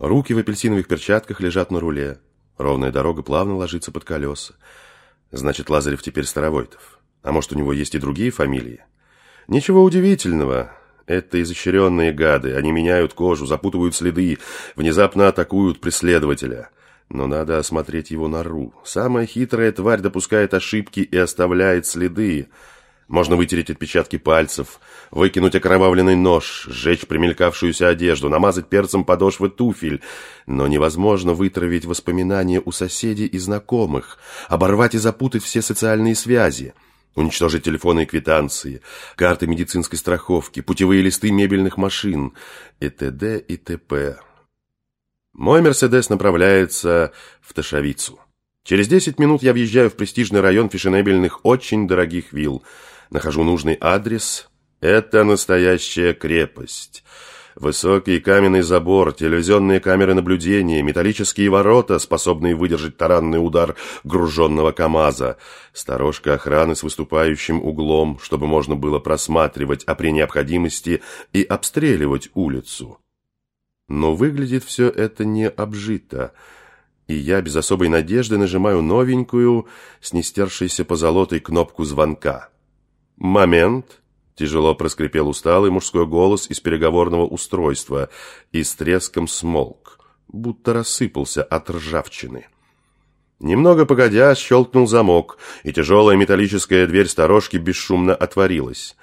Руки в апельсиновых перчатках лежат на руле. Ровная дорога плавно ложится под колеса. Значит, Лазарев теперь Старовойтов. А может, у него есть и другие фамилии? Ничего удивительного. Это изощренные гады. Они меняют кожу, запутывают следы, внезапно атакуют преследователя. Но надо осмотреть его нору. Самая хитрая тварь допускает ошибки и оставляет следы. Можно вытереть отпечатки пальцев, выкинуть окровавленный нож, сжечь примелькавшуюся одежду, намазать перцем подошвы туфель. Но невозможно вытравить воспоминания у соседей и знакомых, оборвать и запутать все социальные связи. Уничтожить телефоны и квитанции, карты медицинской страховки, путевые листы мебельных машин и т.д. и т.п. Мой «Мерседес» направляется в Ташавицу. Через 10 минут я въезжаю в престижный район фешенебельных, очень дорогих вилл. Нахожу нужный адрес. Это настоящая крепость. Высокий каменный забор, телевизионные камеры наблюдения, металлические ворота, способные выдержать таранный удар груженного КамАЗа, сторожка охраны с выступающим углом, чтобы можно было просматривать, а при необходимости и обстреливать улицу. Но выглядит все это не обжито, и я без особой надежды нажимаю новенькую, с нестершейся позолотой кнопку звонка. «Момент!» Тяжело проскрипел усталый мужской голос из переговорного устройства и с треском смолк, будто рассыпался от ржавчины. Немного погодя, щелкнул замок, и тяжелая металлическая дверь сторожки бесшумно отворилась.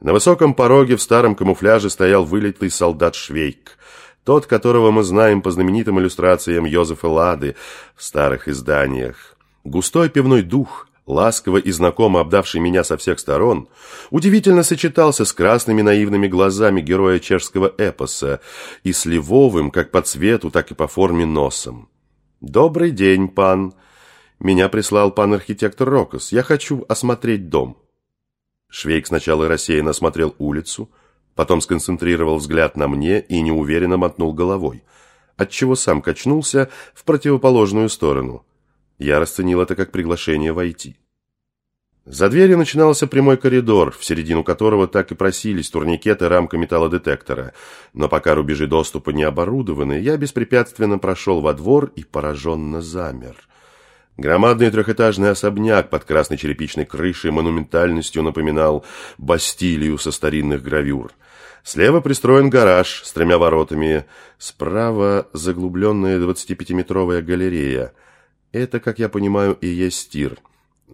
На высоком пороге в старом камуфляже стоял вылитый солдат Швейк, тот, которого мы знаем по знаменитым иллюстрациям Йозефа Лады в старых изданиях. Густой пивной дух – ласково и знакомо обдавший меня со всех сторон, удивительно сочетался с красными наивными глазами героя чешского эпоса и с ливовым как по цвету, так и по форме носом. «Добрый день, пан. Меня прислал пан архитектор Рокос. Я хочу осмотреть дом». Швейк сначала рассеянно осмотрел улицу, потом сконцентрировал взгляд на мне и неуверенно мотнул головой, отчего сам качнулся в противоположную сторону – я расценил это как приглашение войти. За дверью начинался прямой коридор, в середину которого так и просились турникеты рамка металлодетектора. Но пока рубежи доступа не оборудованы, я беспрепятственно прошел во двор и пораженно замер. Громадный трехэтажный особняк под красной черепичной крышей монументальностью напоминал Бастилию со старинных гравюр. Слева пристроен гараж с тремя воротами, справа заглубленная 25-метровая галерея – это, как я понимаю, и есть тир.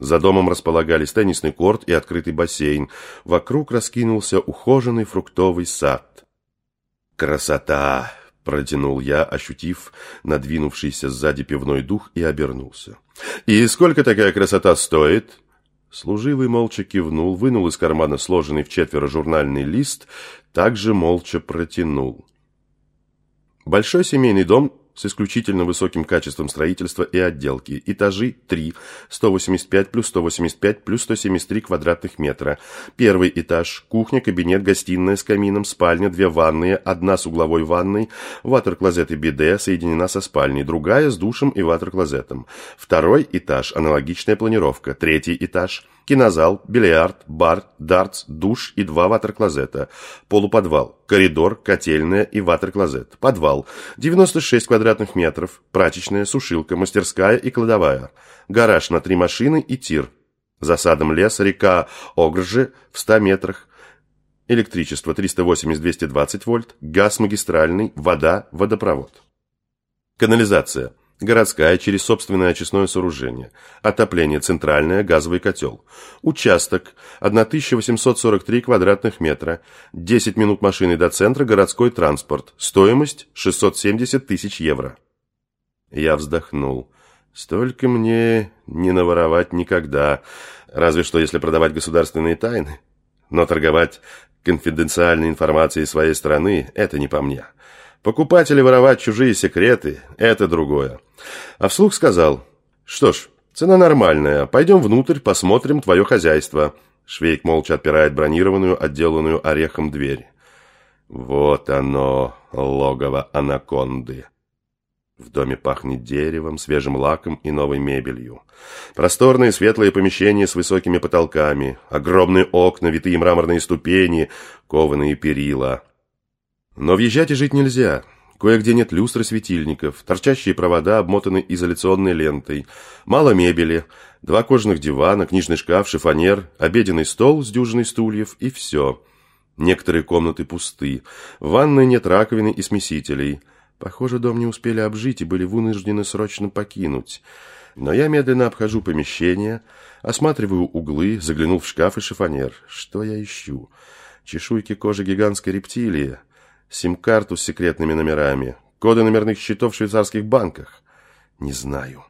За домом располагались теннисный корт и открытый бассейн. Вокруг раскинулся ухоженный фруктовый сад. «Красота!» – протянул я, ощутив надвинувшийся сзади пивной дух, и обернулся. «И сколько такая красота стоит?» Служивый молча кивнул, вынул из кармана сложенный в четверо журнальный лист, также молча протянул. Большой семейный дом с исключительно высоким качеством строительства и отделки. Этажи 3, 185 плюс 185 плюс 173 квадратных метра. Первый этаж, кухня, кабинет, гостиная с камином, спальня, две ванные, одна с угловой ванной, ватер-клозет и биде соединена со спальней, другая с душем и ватер-клозетом. Второй этаж, аналогичная планировка. Третий этаж – кинозал, бильярд, бар, дартс, душ и два ватер-клозета. Полуподвал, коридор, котельная и ватер-клозет. Подвал, 96 квадратных метров, прачечная, сушилка, мастерская и кладовая. Гараж на три машины и тир. За садом лес, река Огржи в 100 метрах. Электричество 380-220 вольт, газ магистральный, вода, водопровод. Канализация Городская через собственное очистное сооружение. Отопление центральное, газовый котел. Участок 1843 квадратных метра. 10 минут машины до центра, городской транспорт. Стоимость 670 тысяч евро. Я вздохнул. Столько мне не наворовать никогда. Разве что если продавать государственные тайны. Но торговать конфиденциальной информацией своей страны – это не по мне. Покупать или воровать чужие секреты – это другое. А вслух сказал, что ж, цена нормальная, пойдем внутрь, посмотрим твое хозяйство. Швейк молча отпирает бронированную, отделанную орехом дверь. Вот оно, логово анаконды. В доме пахнет деревом, свежим лаком и новой мебелью. Просторные светлые помещения с высокими потолками, огромные окна, витые мраморные ступени, кованые перила – но въезжать и жить нельзя. Кое-где нет люстры светильников, торчащие провода обмотаны изоляционной лентой, мало мебели, два кожаных дивана, книжный шкаф, шифонер, обеденный стол с дюжиной стульев и все. Некоторые комнаты пусты, в ванной нет раковины и смесителей. Похоже, дом не успели обжить и были вынуждены срочно покинуть. Но я медленно обхожу помещение, осматриваю углы, заглянул в шкаф и шифонер. Что я ищу? Чешуйки кожи гигантской рептилии, сим-карту с секретными номерами, коды номерных счетов в швейцарских банках. Не знаю.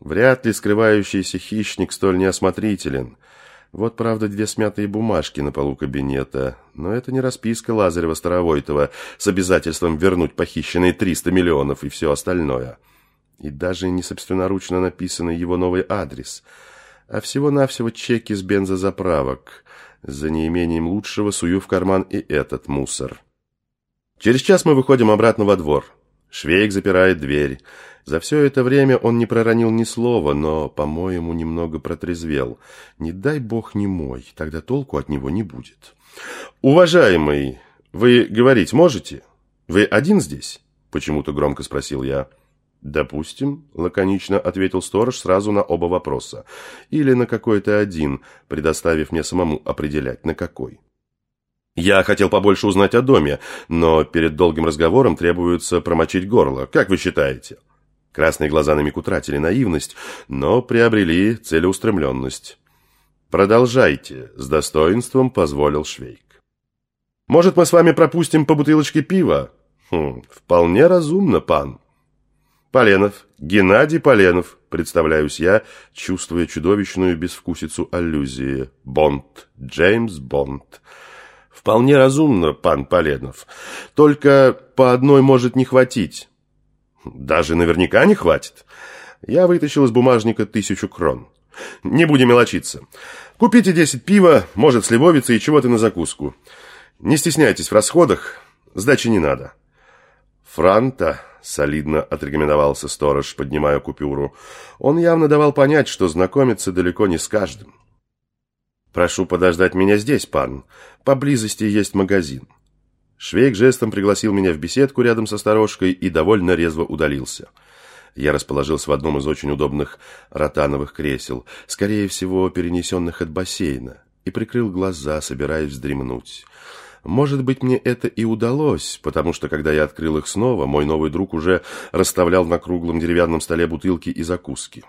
Вряд ли скрывающийся хищник столь неосмотрителен. Вот, правда, две смятые бумажки на полу кабинета. Но это не расписка Лазарева-Старовойтова с обязательством вернуть похищенные 300 миллионов и все остальное. И даже не собственноручно написанный его новый адрес, а всего-навсего чеки с бензозаправок. За неимением лучшего сую в карман и этот мусор. Через час мы выходим обратно во двор. Швейк запирает дверь. За все это время он не проронил ни слова, но, по-моему, немного протрезвел. Не дай бог не мой, тогда толку от него не будет. «Уважаемый, вы говорить можете? Вы один здесь?» Почему-то громко спросил я. «Допустим», — лаконично ответил сторож сразу на оба вопроса. «Или на какой-то один, предоставив мне самому определять, на какой». Я хотел побольше узнать о доме, но перед долгим разговором требуется промочить горло. Как вы считаете?» Красные глаза на миг утратили наивность, но приобрели целеустремленность. «Продолжайте», — с достоинством позволил Швейк. «Может, мы с вами пропустим по бутылочке пива?» «Хм, вполне разумно, пан». «Поленов, Геннадий Поленов», — представляюсь я, чувствуя чудовищную безвкусицу аллюзии. «Бонд, Джеймс Бонд». «Вполне разумно, пан Поленов. Только по одной может не хватить». Даже наверняка не хватит. Я вытащил из бумажника тысячу крон. Не будем мелочиться. Купите десять пива, может, сливовицы и чего-то на закуску. Не стесняйтесь в расходах, сдачи не надо. Франта, солидно отрекомендовался сторож, поднимая купюру. Он явно давал понять, что знакомиться далеко не с каждым. Прошу подождать меня здесь, пан. Поблизости есть магазин. Швейк жестом пригласил меня в беседку рядом со сторожкой и довольно резво удалился. Я расположился в одном из очень удобных ротановых кресел, скорее всего, перенесенных от бассейна, и прикрыл глаза, собираясь вздремнуть. Может быть, мне это и удалось, потому что, когда я открыл их снова, мой новый друг уже расставлял на круглом деревянном столе бутылки и закуски.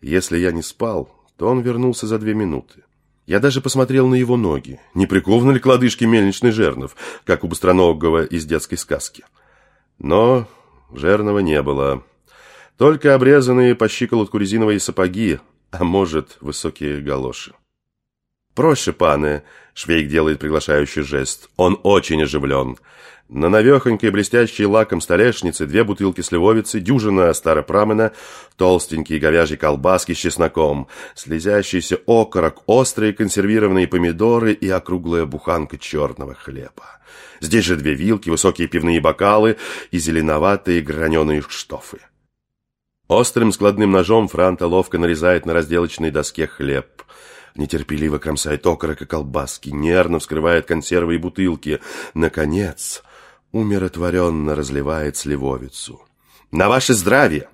Если я не спал, то он вернулся за две минуты. Я даже посмотрел на его ноги. Не прикованы ли к лодыжке мельничный жернов, как у быстроногого из детской сказки? Но жернова не было. Только обрезанные по щиколотку резиновые сапоги, а может, высокие галоши. «Проще, паны!» — Швейк делает приглашающий жест. «Он очень оживлен. На навехонькой блестящей лаком столешнице две бутылки сливовицы, дюжина старопрамена, толстенькие говяжьи колбаски с чесноком, слезящийся окорок, острые консервированные помидоры и округлая буханка черного хлеба. Здесь же две вилки, высокие пивные бокалы и зеленоватые граненые штофы. Острым складным ножом Франта ловко нарезает на разделочной доске хлеб. Нетерпеливо кромсает окорок и колбаски, нервно вскрывает консервы и бутылки. Наконец умиротворенно разливает сливовицу. «На ваше здравие!»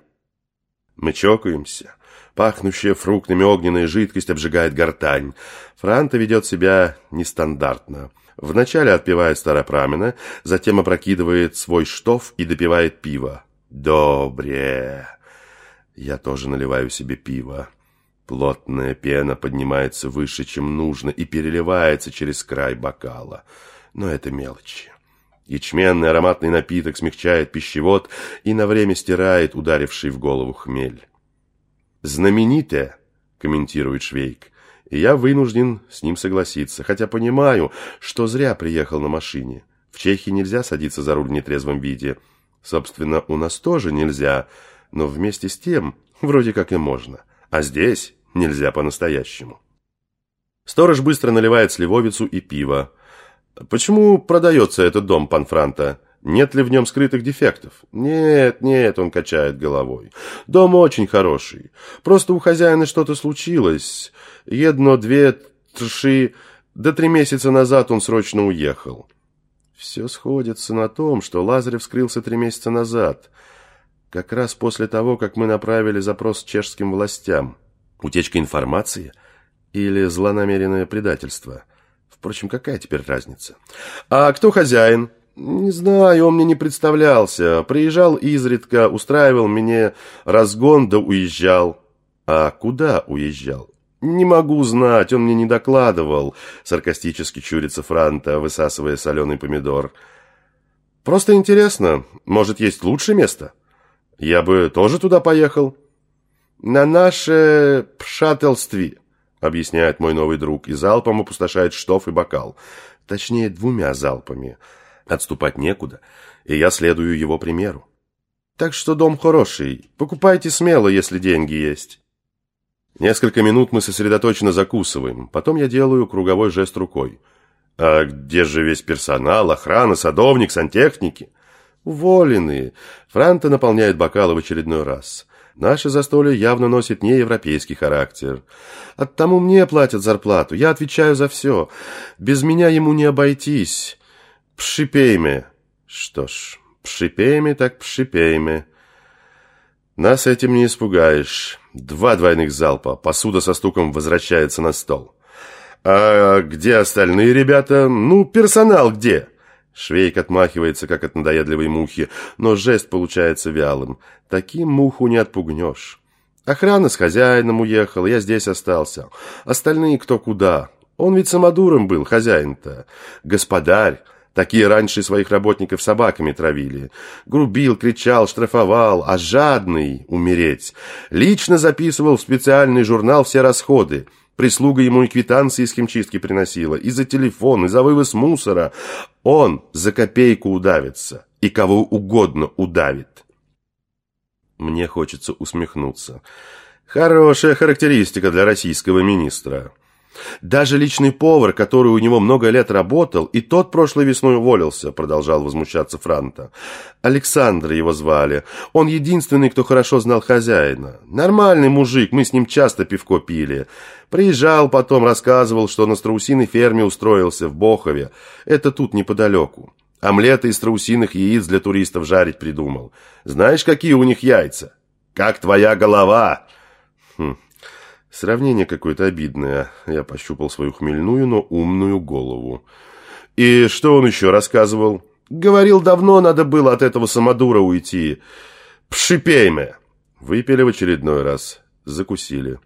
Мы чокаемся. Пахнущая фруктами огненная жидкость обжигает гортань. Франта ведет себя нестандартно. Вначале отпивает старопрамена, затем опрокидывает свой штоф и допивает пиво. Добре. Я тоже наливаю себе пиво. Плотная пена поднимается выше, чем нужно, и переливается через край бокала. Но это мелочи. Ячменный ароматный напиток смягчает пищевод и на время стирает ударивший в голову хмель. «Знаменитое», — комментирует Швейк, и я вынужден с ним согласиться, хотя понимаю, что зря приехал на машине. В Чехии нельзя садиться за руль в нетрезвом виде. Собственно, у нас тоже нельзя, но вместе с тем вроде как и можно. А здесь нельзя по-настоящему. Сторож быстро наливает сливовицу и пиво. Почему продается этот дом, пан Франта? Нет ли в нем скрытых дефектов? Нет, нет, он качает головой. Дом очень хороший. Просто у хозяина что-то случилось. Едно, две, три, да три месяца назад он срочно уехал. Все сходится на том, что Лазарев скрылся три месяца назад, как раз после того, как мы направили запрос чешским властям. Утечка информации или злонамеренное предательство? Впрочем, какая теперь разница? А кто хозяин? Не знаю, он мне не представлялся. Приезжал изредка, устраивал мне разгон, да уезжал. А куда уезжал? «Не могу знать, он мне не докладывал», — саркастически чурится Франта, высасывая соленый помидор. «Просто интересно, может, есть лучшее место? Я бы тоже туда поехал». «На наше пшателстви», — объясняет мой новый друг, и залпом опустошает штоф и бокал. Точнее, двумя залпами. Отступать некуда, и я следую его примеру. Так что дом хороший, покупайте смело, если деньги есть. Несколько минут мы сосредоточенно закусываем. Потом я делаю круговой жест рукой. А где же весь персонал, охрана, садовник, сантехники? Уволены. Франта наполняет бокалы в очередной раз. Наше застолье явно носит не европейский характер. Оттому мне платят зарплату. Я отвечаю за все. Без меня ему не обойтись. Пшипейме. Что ж, пшипейме так пшипейме. Нас этим не испугаешь. Два двойных залпа. Посуда со стуком возвращается на стол. «А где остальные ребята? Ну, персонал где?» Швейк отмахивается, как от надоедливой мухи, но жест получается вялым. Таким муху не отпугнешь. Охрана с хозяином уехала, я здесь остался. Остальные кто куда. Он ведь самодуром был, хозяин-то. Господарь. Такие раньше своих работников собаками травили. Грубил, кричал, штрафовал, а жадный умереть. Лично записывал в специальный журнал все расходы. Прислуга ему и квитанции из химчистки приносила, и за телефон, и за вывоз мусора. Он за копейку удавится, и кого угодно удавит. Мне хочется усмехнуться. Хорошая характеристика для российского министра. Даже личный повар, который у него много лет работал, и тот прошлой весной уволился, продолжал возмущаться Франта. Александр его звали. Он единственный, кто хорошо знал хозяина. Нормальный мужик, мы с ним часто пивко пили. Приезжал потом, рассказывал, что на страусиной ферме устроился в Бохове. Это тут неподалеку. Омлеты из страусиных яиц для туристов жарить придумал. Знаешь, какие у них яйца? Как твоя голова? Хм, Сравнение какое-то обидное. Я пощупал свою хмельную, но умную голову. И что он еще рассказывал? Говорил, давно надо было от этого самодура уйти. Пшипейме. Выпили в очередной раз. Закусили.